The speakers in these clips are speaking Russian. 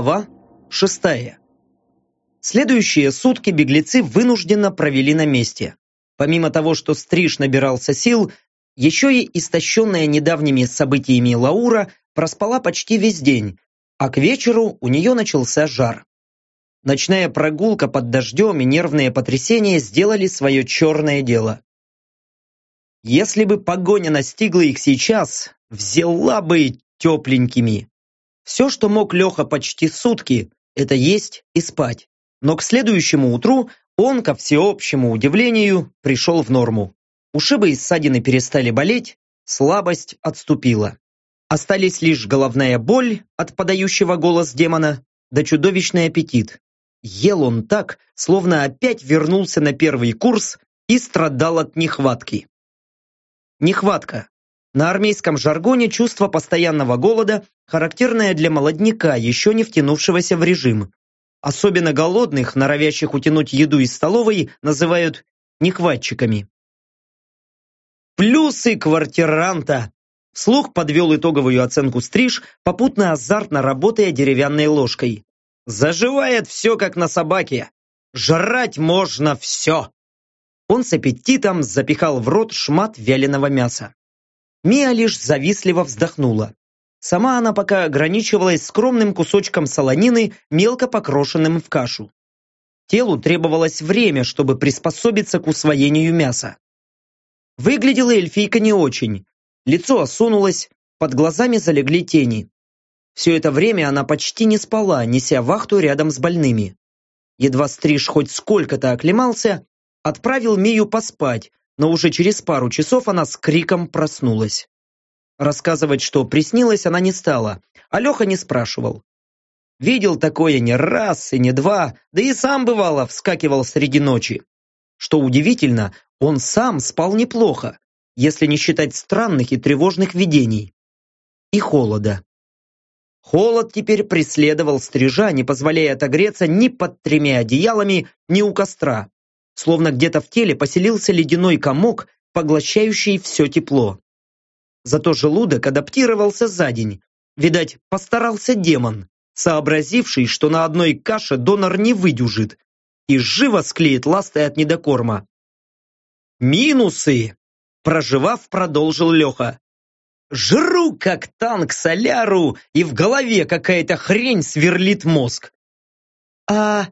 Глава шестая. Следующие сутки беглецы вынужденно провели на месте. Помимо того, что Стриж набирался сил, еще и истощенная недавними событиями Лаура проспала почти весь день, а к вечеру у нее начался жар. Ночная прогулка под дождем и нервные потрясения сделали свое черное дело. Если бы погоня настигла их сейчас, взяла бы тепленькими. Все, что мог Леха почти сутки, это есть и спать. Но к следующему утру он, ко всеобщему удивлению, пришел в норму. Ушибы и ссадины перестали болеть, слабость отступила. Остались лишь головная боль от подающего голос демона, да чудовищный аппетит. Ел он так, словно опять вернулся на первый курс и страдал от нехватки. Нехватка. На армейском жаргоне чувство постоянного голода, характерное для молодняка, еще не втянувшегося в режим. Особенно голодных, норовящих утянуть еду из столовой, называют нехватчиками. Плюсы квартиранта. Слух подвел итоговую оценку стриж, попутно азартно работая деревянной ложкой. Заживает все, как на собаке. Жрать можно все. Он с аппетитом запихал в рот шмат вяленого мяса. Мия лишь завистливо вздохнула. Сама она пока ограничивалась скромным кусочком солонины, мелко покрошенным в кашу. Телу требовалось время, чтобы приспособиться к усвоению мяса. Выглядела эльфийка не очень. Лицо осунулось, под глазами залегли тени. Все это время она почти не спала, неся вахту рядом с больными. Едва стриж хоть сколько-то оклемался, отправил Мию поспать, но уже через пару часов она с криком проснулась. Рассказывать, что приснилось, она не стала, а Леха не спрашивал. Видел такое не раз и не два, да и сам бывало вскакивал среди ночи. Что удивительно, он сам спал неплохо, если не считать странных и тревожных видений. И холода. Холод теперь преследовал стрижа, не позволяя отогреться ни под тремя одеялами, ни у костра. Словно где-то в теле поселился ледяной комок, поглощающий все тепло. Зато желудок адаптировался за день. Видать, постарался демон, сообразивший, что на одной каше донор не выдюжит и живо склеит ласты от недокорма. «Минусы!» – проживав, продолжил Леха. Жру, как танк соляру, и в голове какая-то хрень сверлит мозг. А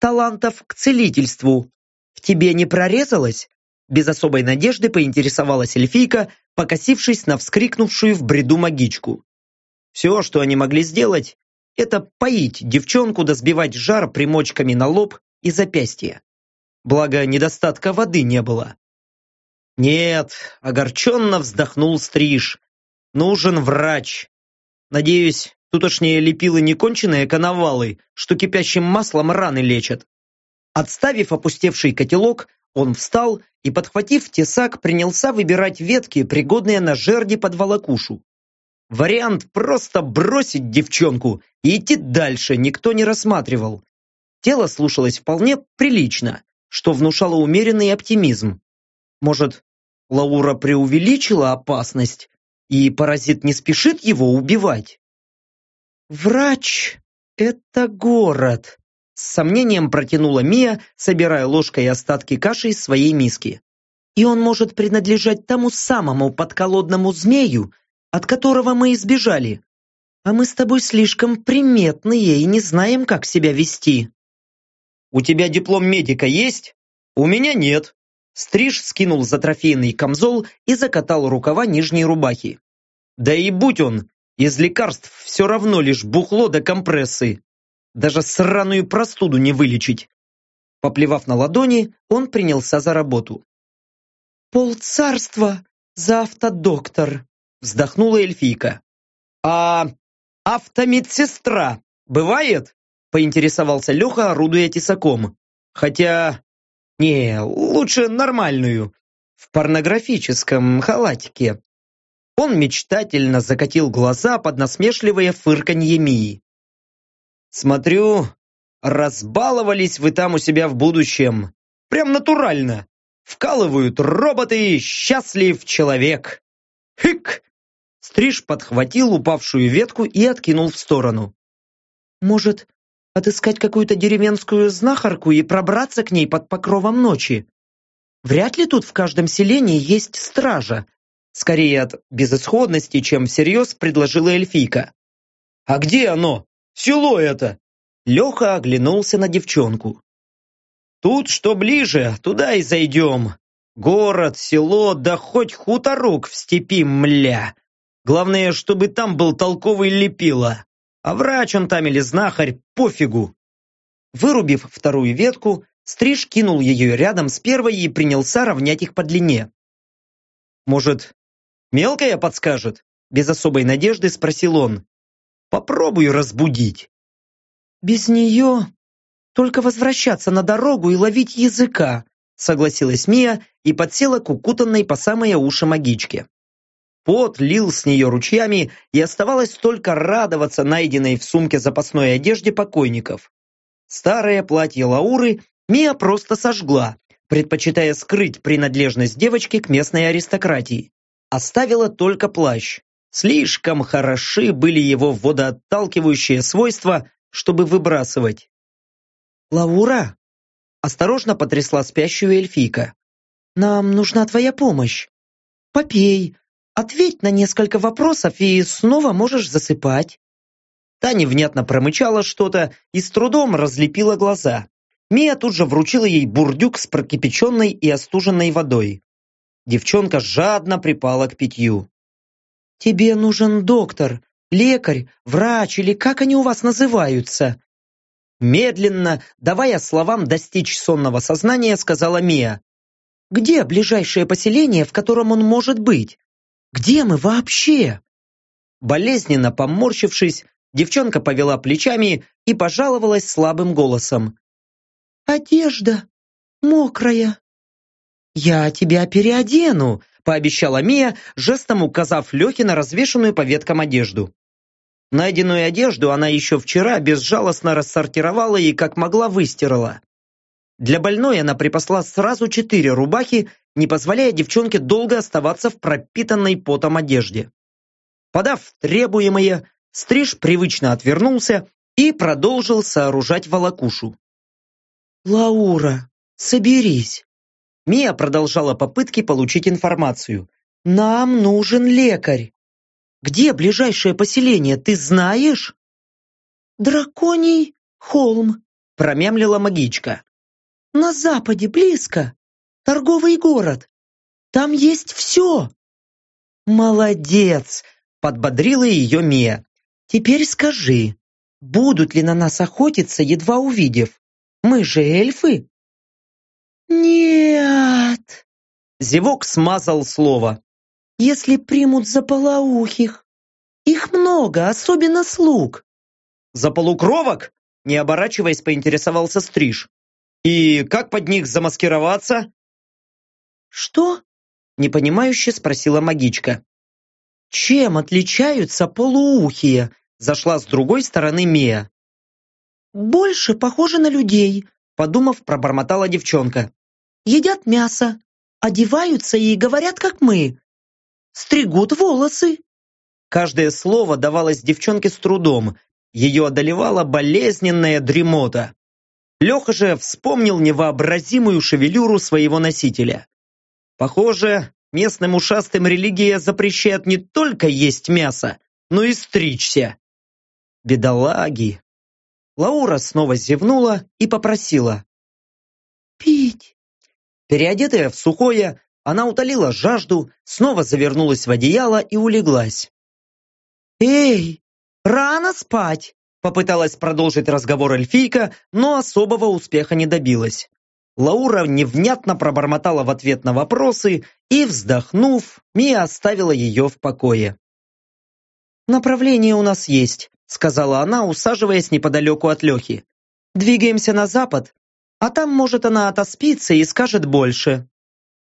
талантов к целительству в тебе не прорезалось? Без особой надежды поинтересовалась эльфийка, покосившись на вскрикнувшую в бреду магичку. Все, что они могли сделать, это поить девчонку да сбивать жар примочками на лоб и запястье. Благо, недостатка воды не было. Нет, огорченно вздохнул Стриж. Нужен врач. Надеюсь, тутошние лепилы не конченые коновалы, что кипящим маслом раны лечат. Отставив опустевший котелок, он встал и, подхватив тесак, принялся выбирать ветки, пригодные на жерди под волокушу. Вариант просто бросить девчонку и идти дальше никто не рассматривал. Тело слушалось вполне прилично, что внушало умеренный оптимизм. Может, Лаура преувеличила опасность, и паразит не спешит его убивать. «Врач — это город», — с сомнением протянула Мия, собирая ложкой остатки каши из своей миски. «И он может принадлежать тому самому подколодному змею, от которого мы избежали. А мы с тобой слишком приметные и не знаем, как себя вести». «У тебя диплом медика есть? У меня нет», Стриж скинул за трофейный камзол и закатал рукава нижней рубахи. Да и будь он, из лекарств все равно лишь бухло да компрессы. Даже сраную простуду не вылечить. Поплевав на ладони, он принялся за работу. «Полцарства за автодоктор», вздохнула эльфийка. «А автомедсестра бывает?» поинтересовался Леха, орудуя тесаком. «Хотя не, лучше нормальную. В порнографическом халатике. Он мечтательно закатил глаза под насмешливое фырканье Мии. Смотрю, разбаловались вы там у себя в будущем. Прям натурально. Вкалывают роботы, счастлив человек. Хык! Стриж подхватил упавшую ветку и откинул в сторону. Может, отыскать какую-то деревенскую знахарку и пробраться к ней под покровом ночи? Вряд ли тут в каждом селении есть стража. Скорее от безысходности, чем всерьез предложила эльфийка. «А где оно? Село это!» Леха оглянулся на девчонку. «Тут что ближе, туда и зайдем. Город, село, да хоть хуторок в степи, мля. Главное, чтобы там был толковый лепила. А врач он там или знахарь, пофигу». Вырубив вторую ветку, Стриж кинул ее рядом с первой и принялся равнять их по длине. «Может, мелкая подскажет?» Без особой надежды спросил он. «Попробую разбудить». «Без нее только возвращаться на дорогу и ловить языка», согласилась Мия и подсела к укутанной по самые уши магичке. Пот лил с нее ручьями, и оставалось только радоваться найденной в сумке запасной одежде покойников. Старое платье Лауры Мия просто сожгла, предпочитая скрыть принадлежность девочки к местной аристократии. Оставила только плащ. Слишком хороши были его водоотталкивающие свойства, чтобы выбрасывать. «Лаура!» Осторожно потрясла спящую эльфийка. «Нам нужна твоя помощь. Попей, ответь на несколько вопросов и снова можешь засыпать». Та невнятно промычала что-то и с трудом разлепила глаза. Мия тут же вручила ей бурдюк с прокипяченной и остуженной водой. Девчонка жадно припала к питью. «Тебе нужен доктор, лекарь, врач или как они у вас называются?» Медленно, давая словам достичь сонного сознания, сказала Мия. «Где ближайшее поселение, в котором он может быть? Где мы вообще?» Болезненно поморщившись, девчонка повела плечами и пожаловалась слабым голосом. «Одежда мокрая». «Я тебя переодену», – пообещала Мия, жестом указав Лехе на развешанную по веткам одежду. Найденную одежду она еще вчера безжалостно рассортировала и как могла выстирала. Для больной она припасла сразу четыре рубахи, не позволяя девчонке долго оставаться в пропитанной потом одежде. Подав требуемое, Стриж привычно отвернулся и продолжил сооружать волокушу. «Лаура, соберись!» Мия продолжала попытки получить информацию. «Нам нужен лекарь. Где ближайшее поселение, ты знаешь?» «Драконий холм», — промямлила магичка. «На западе, близко. Торговый город. Там есть все». «Молодец!» — подбодрила ее Мия. «Теперь скажи, будут ли на нас охотиться, едва увидев? Мы же эльфы!» «Нет!» Зевок смазал слово. «Если примут за полоухих. Их много, особенно слуг». «За полукровок?» Не оборачиваясь, поинтересовался Стриж. «И как под них замаскироваться?» «Что?» Непонимающе спросила магичка. «Чем отличаются полуухие?» Зашла с другой стороны Мия. «Больше похожи на людей», подумав, пробормотала девчонка. «Едят мясо, одеваются и говорят, как мы. Стригут волосы». Каждое слово давалось девчонке с трудом. Ее одолевала болезненная дремота. Леха же вспомнил невообразимую шевелюру своего носителя. Похоже, местным ушастым религия запрещает не только есть мясо, но и стричься. Бедолаги, Лаура снова зевнула и попросила. «Пить!» Переодетая в сухое, она утолила жажду, снова завернулась в одеяло и улеглась. «Эй, рано спать!» Попыталась продолжить разговор эльфийка, но особого успеха не добилась. Лаура невнятно пробормотала в ответ на вопросы и, вздохнув, Мия оставила ее в покое. «Направление у нас есть сказала она, усаживаясь неподалеку от Лехи. «Двигаемся на запад, а там, может, она отоспится и скажет больше.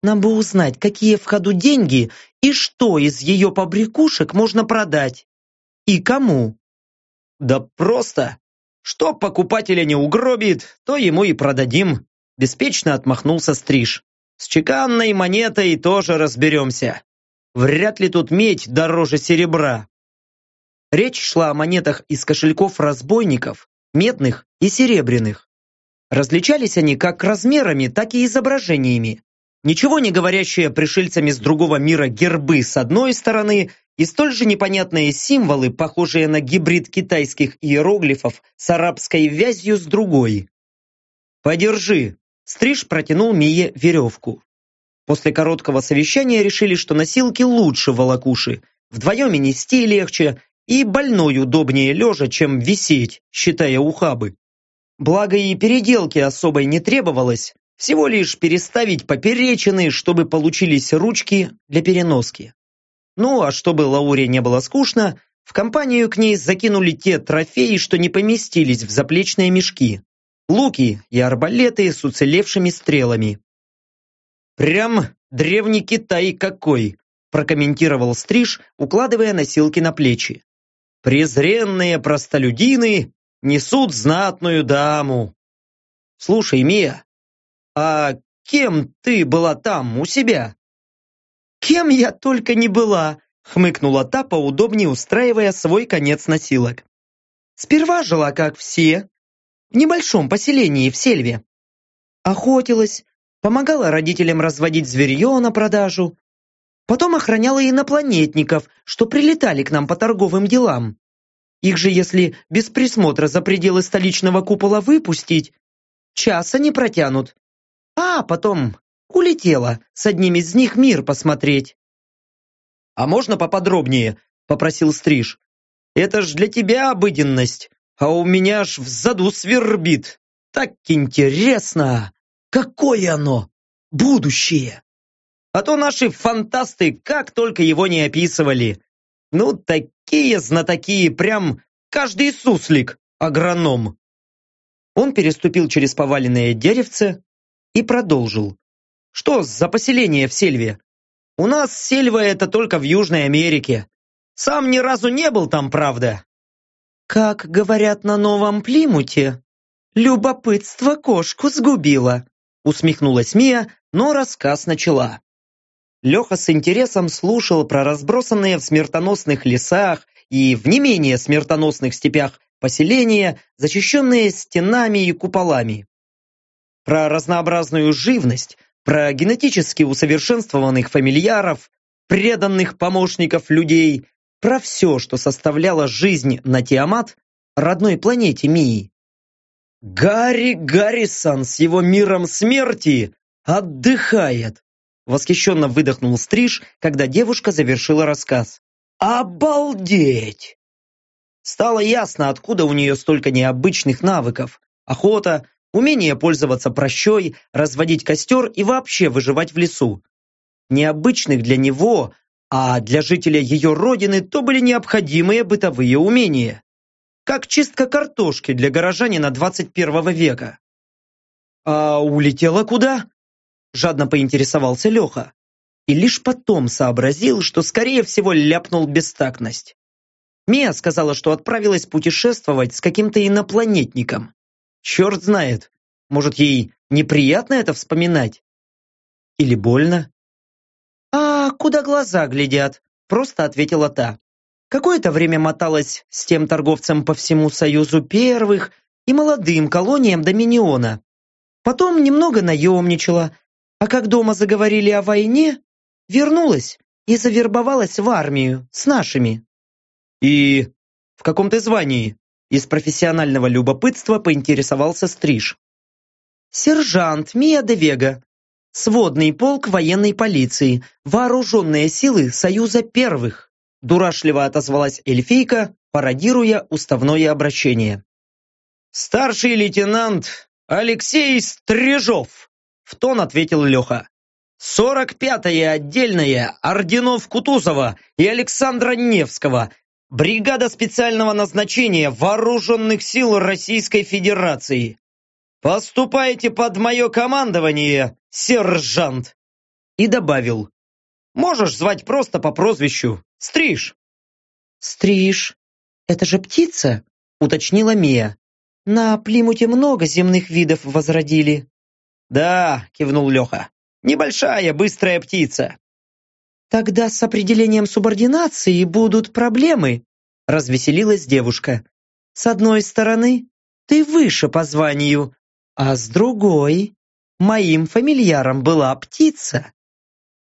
Нам бы узнать, какие в ходу деньги и что из ее побрякушек можно продать. И кому?» «Да просто! Что покупателя не угробит, то ему и продадим», беспечно отмахнулся Стриж. «С чеканной монетой тоже разберемся. Вряд ли тут медь дороже серебра». Речь шла о монетах из кошельков разбойников, медных и серебряных. Различались они как размерами, так и изображениями. Ничего не говорящие пришельцами с другого мира гербы с одной стороны и столь же непонятные символы, похожие на гибрид китайских иероглифов с арабской вязью с другой. «Подержи!» Стриж протянул Мие веревку. После короткого совещания решили, что носилки лучше волокуши. Вдвоем и нести легче, и больной удобнее лежа, чем висеть, считая ухабы. Благо и переделки особой не требовалось, всего лишь переставить поперечины, чтобы получились ручки для переноски. Ну, а чтобы Лауре не было скучно, в компанию к ней закинули те трофеи, что не поместились в заплечные мешки. Луки и арбалеты с уцелевшими стрелами. «Прям древний Китай какой!» прокомментировал Стриж, укладывая носилки на плечи. «Презренные простолюдины несут знатную даму!» «Слушай, Мия, а кем ты была там, у себя?» «Кем я только не была!» хмыкнула та, поудобнее устраивая свой конец носилок. «Сперва жила, как все, в небольшом поселении в Сельве. Охотилась, помогала родителям разводить зверье на продажу, потом охраняла инопланетников, что прилетали к нам по торговым делам. Их же, если без присмотра за пределы столичного купола выпустить, часа не протянут. А потом улетела с одним из них мир посмотреть. «А можно поподробнее?» – попросил Стриж. «Это ж для тебя обыденность, а у меня аж в заду свербит. Так интересно! Какое оно? Будущее! А то наши фантасты как только его не описывали. Ну, такие знатоки, прям каждый суслик, агроном. Он переступил через поваленное деревце и продолжил. Что за поселение в Сельве? У нас Сельва это только в Южной Америке. Сам ни разу не был там, правда. Как говорят на Новом Плимуте, любопытство кошку сгубило. Усмехнулась Мия, но рассказ начала. Леха с интересом слушал про разбросанные в смертоносных лесах и в не менее смертоносных степях поселения, защищенные стенами и куполами. Про разнообразную живность, про генетически усовершенствованных фамильяров, преданных помощников людей, про все, что составляло жизнь на Тиамат, родной планете Мии. Гарри Гаррисон с его миром смерти отдыхает. Восхищенно выдохнул Стриж, когда девушка завершила рассказ. Обалдеть! Стало ясно, откуда у нее столько необычных навыков. Охота, умение пользоваться прощой, разводить костер и вообще выживать в лесу. Необычных для него, а для жителя ее родины то были необходимые бытовые умения. Как чистка картошки для горожанина 21 века. «А улетела куда?» Жадно поинтересовался Леха. И лишь потом сообразил, что скорее всего ляпнул бестактность. Мия сказала, что отправилась путешествовать с каким-то инопланетником. Черт знает, может ей неприятно это вспоминать? Или больно? «А куда глаза глядят?» просто ответила та. Какое-то время моталась с тем торговцем по всему Союзу первых и молодым колониям Доминиона. Потом немного наемничала, а как дома заговорили о войне, вернулась и завербовалась в армию с нашими. И в каком ты звании? Из профессионального любопытства поинтересовался Стриж. Сержант Мия де Вега, сводный полк военной полиции, вооруженные силы Союза Первых, дурашливо отозвалась эльфийка, пародируя уставное обращение. Старший лейтенант Алексей Стрижов, в тон ответил Леха. «Сорок пятое отдельное орденов Кутузова и Александра Невского, бригада специального назначения Вооруженных сил Российской Федерации. Поступайте под мое командование, сержант!» И добавил, «Можешь звать просто по прозвищу Стриж». «Стриж? Это же птица?» уточнила Мия. «На Плимуте много земных видов возродили». «Да», — кивнул Леха, — «небольшая, быстрая птица». «Тогда с определением субординации будут проблемы», развеселилась девушка. С одной стороны, ты выше по званию, а с другой, моим фамильяром была птица.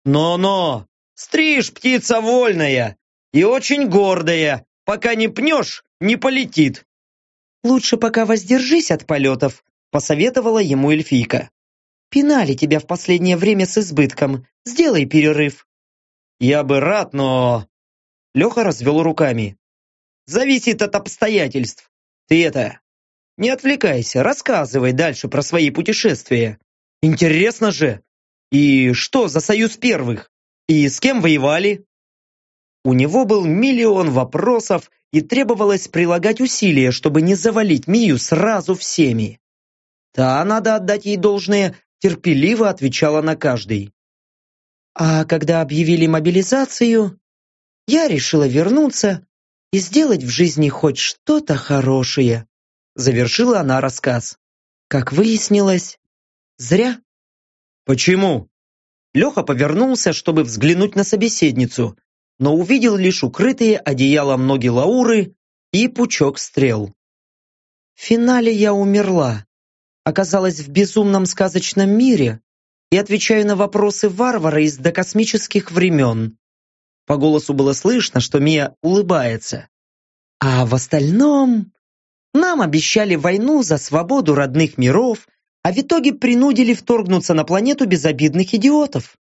Но-но, стриж птица вольная и очень гордая, пока не пнешь, не полетит. Лучше пока воздержись от полетов, посоветовала ему эльфийка. Пинали тебя в последнее время с избытком. Сделай перерыв. Я бы рад, но... Леха развел руками. Зависит от обстоятельств. Ты это... Не отвлекайся, рассказывай дальше про свои путешествия. Интересно же. И что за союз первых? И с кем воевали? У него был миллион вопросов, и требовалось прилагать усилия, чтобы не завалить Мию сразу всеми. Та, надо отдать ей должное, терпеливо отвечала на каждый. А когда объявили мобилизацию, я решила вернуться и сделать в жизни хоть что-то хорошее. Завершила она рассказ. Как выяснилось, зря. Почему? Леха повернулся, чтобы взглянуть на собеседницу, но увидел лишь укрытые одеялом ноги Лауры и пучок стрел. В финале я умерла оказалась в безумном сказочном мире и отвечаю на вопросы варвара из докосмических времен. По голосу было слышно, что Мия улыбается. А в остальном нам обещали войну за свободу родных миров, а в итоге принудили вторгнуться на планету безобидных идиотов.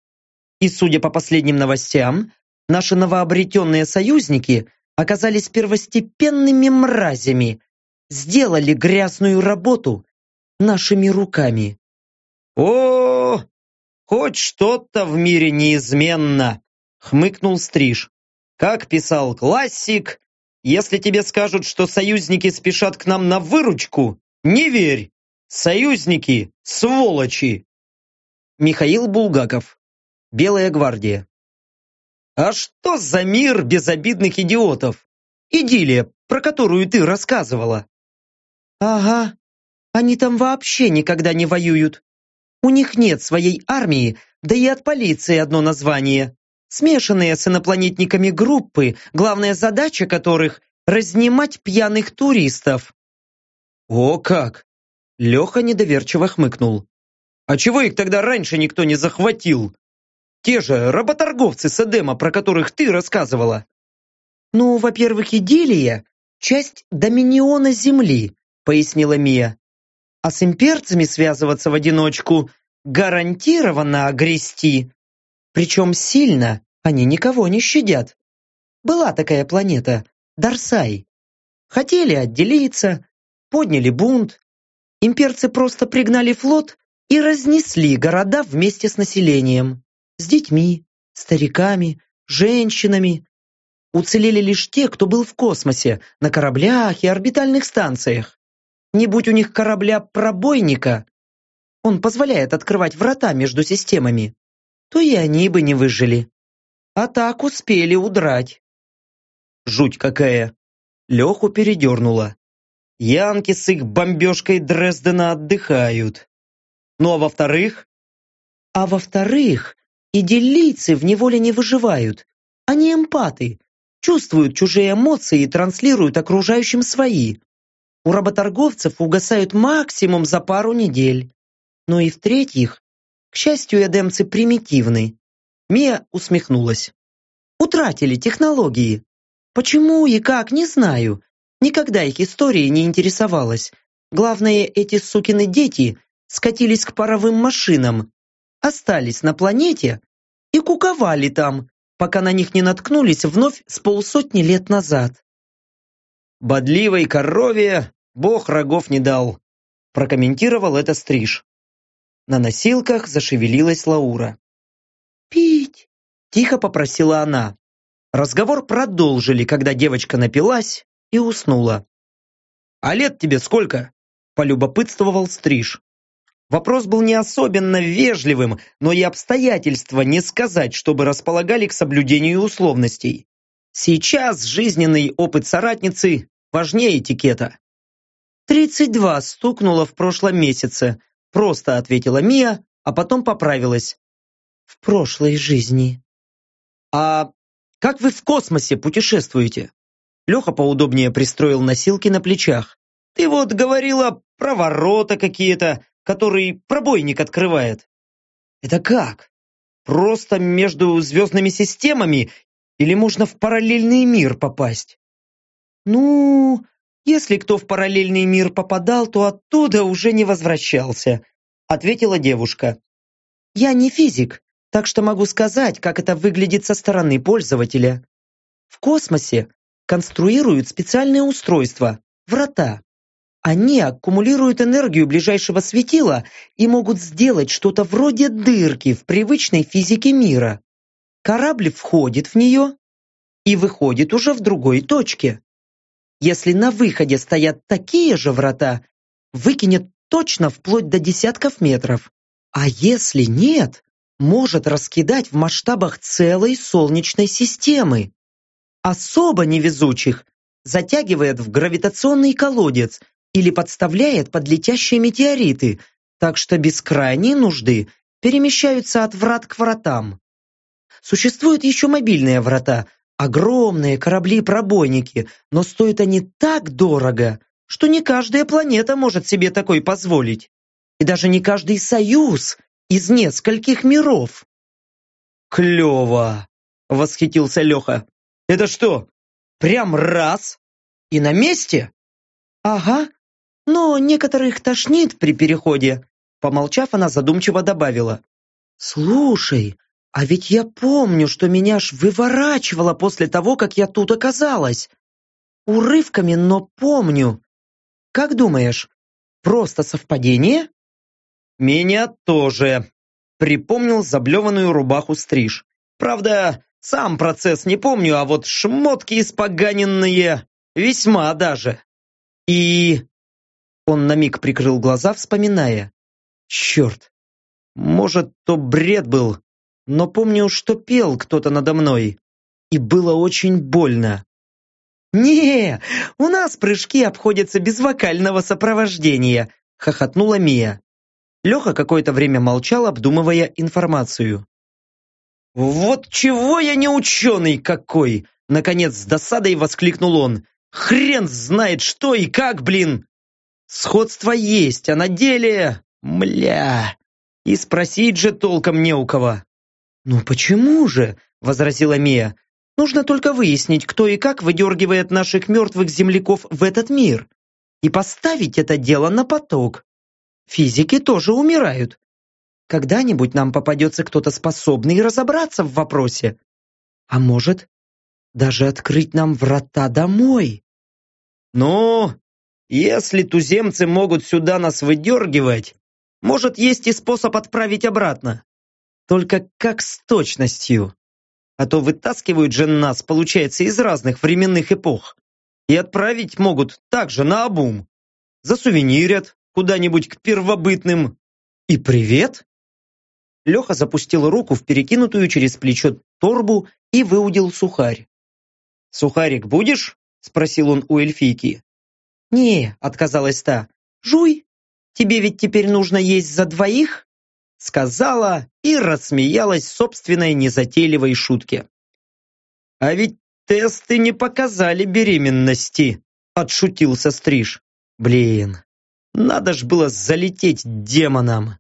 И судя по последним новостям, наши новообретенные союзники оказались первостепенными мразями, сделали грязную работу нашими руками. О, хоть что-то в мире неизменно, хмыкнул Стриж. Как писал классик, если тебе скажут, что союзники спешат к нам на выручку, не верь. Союзники – сволочи. Михаил Булгаков. Белая гвардия. А что за мир безобидных идиотов? Идиллия, про которую ты рассказывала. Ага, они там вообще никогда не воюют. У них нет своей армии, да и от полиции одно название. Смешанные с инопланетниками группы, главная задача которых – разнимать пьяных туристов. О как! Леха недоверчиво хмыкнул. А чего их тогда раньше никто не захватил? Те же работорговцы с Эдема, про которых ты рассказывала. Ну, во-первых, идиллия – часть доминиона Земли, пояснила Мия а с имперцами связываться в одиночку гарантированно огрести. Причем сильно они никого не щадят. Была такая планета, Дарсай. Хотели отделиться, подняли бунт. Имперцы просто пригнали флот и разнесли города вместе с населением. С детьми, стариками, женщинами. Уцелели лишь те, кто был в космосе, на кораблях и орбитальных станциях. Не будь у них корабля-пробойника, он позволяет открывать врата между системами, то и они бы не выжили. А так успели удрать. Жуть какая! Леху передернула. Янки с их бомбежкой Дрездена отдыхают. Ну а во-вторых? А во-вторых, и делийцы в неволе не выживают. Они эмпаты, чувствуют чужие эмоции и транслируют окружающим свои. У работорговцев угасают максимум за пару недель. Ну и в-третьих, к счастью, эдемцы примитивны. Мия усмехнулась. Утратили технологии. Почему и как, не знаю. Никогда их историей не интересовалась. Главное, эти сукины дети скатились к паровым машинам, остались на планете и куковали там, пока на них не наткнулись вновь с полсотни лет назад. «Бодливой корове бог рогов не дал», прокомментировал это стриж. На носилках зашевелилась Лаура. «Пить!» – тихо попросила она. Разговор продолжили, когда девочка напилась и уснула. «А лет тебе сколько?» – полюбопытствовал стриж. Вопрос был не особенно вежливым, но и обстоятельства не сказать, чтобы располагали к соблюдению условностей. Сейчас жизненный опыт соратницы Важнее этикета. «Тридцать два стукнуло в прошлом месяце», просто ответила Мия, а потом поправилась. «В прошлой жизни». «А как вы в космосе путешествуете?» Леха поудобнее пристроил носилки на плечах. «Ты вот говорила про ворота какие-то, которые пробойник открывает». «Это как? Просто между звездными системами или можно в параллельный мир попасть?» «Ну, если кто в параллельный мир попадал, то оттуда уже не возвращался», ответила девушка. «Я не физик, так что могу сказать, как это выглядит со стороны пользователя. В космосе конструируют специальные устройства – врата. Они аккумулируют энергию ближайшего светила и могут сделать что-то вроде дырки в привычной физике мира. Корабль входит в нее и выходит уже в другой точке. Если на выходе стоят такие же врата, выкинет точно вплоть до десятков метров. А если нет, может раскидать в масштабах целой Солнечной системы. Особо невезучих затягивает в гравитационный колодец или подставляет под летящие метеориты, так что без крайней нужды перемещаются от врат к вратам. Существуют еще мобильные врата, огромные корабли-пробойники, но стоят они так дорого, что не каждая планета может себе такой позволить. И даже не каждый союз из нескольких миров. «Клево!» — восхитился Леха. «Это что, прям раз и на месте?» «Ага, но некоторых тошнит при переходе», помолчав, она задумчиво добавила. «Слушай, а ведь я помню, что меня аж выворачивало после того, как я тут оказалась. Урывками, но помню. Как думаешь, просто совпадение?» «Меня тоже», — припомнил заблеванную рубаху стриж. «Правда, сам процесс не помню, а вот шмотки испоганенные весьма даже. И он на миг прикрыл глаза, вспоминая. Черт, может, то бред был, но помню, что пел кто-то надо мной. И было очень больно. «Не, у нас прыжки обходятся без вокального сопровождения», хохотнула Мия. Леха какое-то время молчал, обдумывая информацию. «Вот чего я не ученый какой!» Наконец с досадой воскликнул он. «Хрен знает что и как, блин! Сходство есть, а на деле... Мля! И спросить же толком не у кого. «Ну почему же?» – возразила Мия. «Нужно только выяснить, кто и как выдергивает наших мертвых земляков в этот мир. И поставить это дело на поток. Физики тоже умирают. Когда-нибудь нам попадется кто-то способный разобраться в вопросе. А может, даже открыть нам врата домой?» «Ну, если туземцы могут сюда нас выдергивать, может, есть и способ отправить обратно. Только как с точностью? А то вытаскивают же нас, получается, из разных временных эпох. И отправить могут также на обум. Засувенирят куда-нибудь к первобытным. И привет. Леха запустил руку в перекинутую через плечо торбу и выудил сухарь. «Сухарик будешь?» – спросил он у эльфийки. «Не», — отказалась та, — «жуй, тебе ведь теперь нужно есть за двоих?» Сказала и рассмеялась собственной незатейливой шутке. «А ведь тесты не показали беременности», — отшутился Стриж. «Блин, надо ж было залететь демонам!»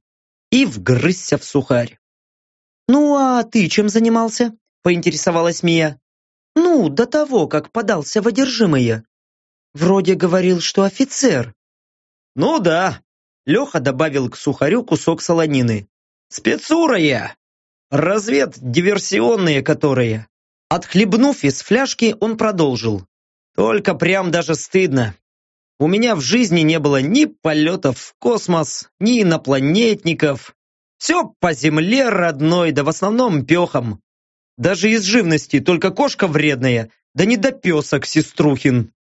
И вгрызся в сухарь. «Ну, а ты чем занимался?» — поинтересовалась Мия. «Ну, до того, как подался в одержимые». Вроде говорил, что офицер. Ну да. Леха добавил к сухарю кусок солонины. Спецура. Развед диверсионные которые. Отхлебнув из фляжки, он продолжил. Только прям даже стыдно. У меня в жизни не было ни полетов в космос, ни инопланетников. Все по земле родной, да в основном пехом. Даже из живности только кошка вредная, да не до песок сеструхин.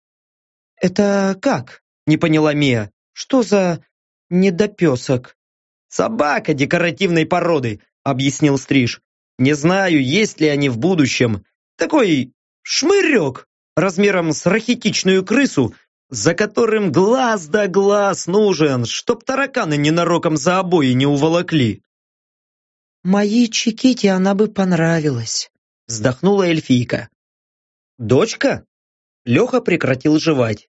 «Это как?» – не поняла Мия. «Что за недопесок?» «Собака декоративной породы», – объяснил Стриж. «Не знаю, есть ли они в будущем. Такой шмырек размером с рахитичную крысу, за которым глаз да глаз нужен, чтоб тараканы ненароком за обои не уволокли». «Моей Чиките она бы понравилась», вздохнула эльфийка. «Дочка?» Леха прекратил жевать.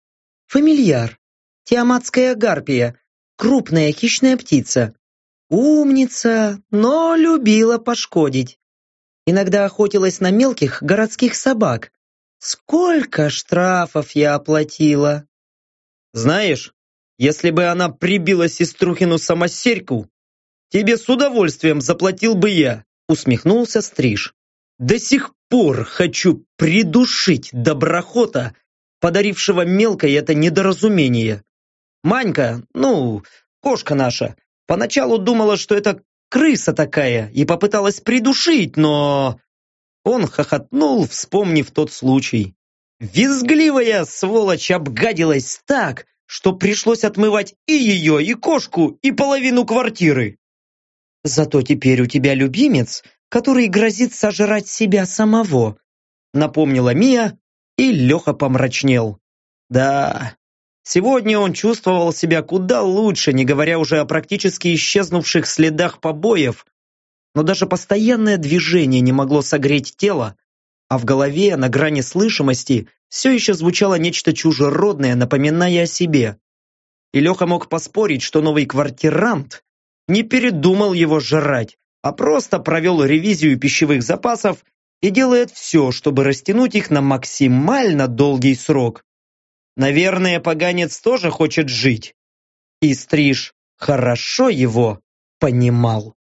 Фамильяр. Тиаматская гарпия. Крупная хищная птица. Умница, но любила пошкодить. Иногда охотилась на мелких городских собак. Сколько штрафов я оплатила. Знаешь, если бы она прибила сеструхину самосерьку, тебе с удовольствием заплатил бы я, усмехнулся Стриж. До сих пор хочу придушить доброхота, подарившего мелкой это недоразумение. Манька, ну, кошка наша, поначалу думала, что это крыса такая, и попыталась придушить, но... Он хохотнул, вспомнив тот случай. Визгливая сволочь обгадилась так, что пришлось отмывать и ее, и кошку, и половину квартиры. Зато теперь у тебя любимец, который грозит сожрать себя самого, напомнила Мия, и Леха помрачнел. Да, сегодня он чувствовал себя куда лучше, не говоря уже о практически исчезнувших следах побоев, но даже постоянное движение не могло согреть тело, а в голове, на грани слышимости, все еще звучало нечто чужеродное, напоминая о себе. И Леха мог поспорить, что новый квартирант не передумал его жрать, а просто провел ревизию пищевых запасов и делает все, чтобы растянуть их на максимально долгий срок. Наверное, поганец тоже хочет жить. И Стриж хорошо его понимал.